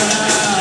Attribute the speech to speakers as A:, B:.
A: Yeah.